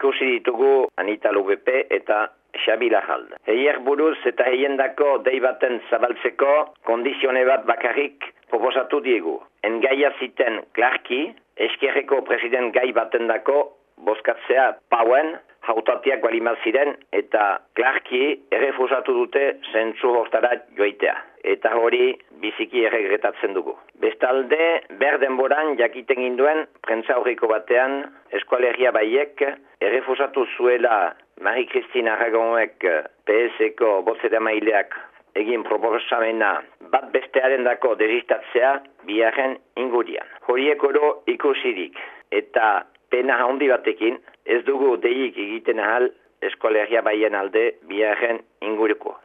ikusi ditugu Anita Lubepe eta Xabi Lajald. Heier buruz eta heiendako dei baten zabaltzeko kondizione bat bakarrik proposatu diegu. Engaia ziten Clarki, eskerreko president gai batendako boskatzea pauen, hautatiak balimaz ziren eta Clarki errefusatu dute zentzu hortara joitea. Eta hori biziki erregretatzen dugu. Bestalde, ber denboran jakiten ginduen, prentza horriko batean, eskualegia baiek errefusatu zuela Marie-Christine Aragonek PS-eko botzera egin proposamena bat bestearen dako deristatzea biharren ingurian. Horiek oro ikusirik eta pena handi batekin ez dugu deik egiten ahal eskolegia baien alde biharren inguruko.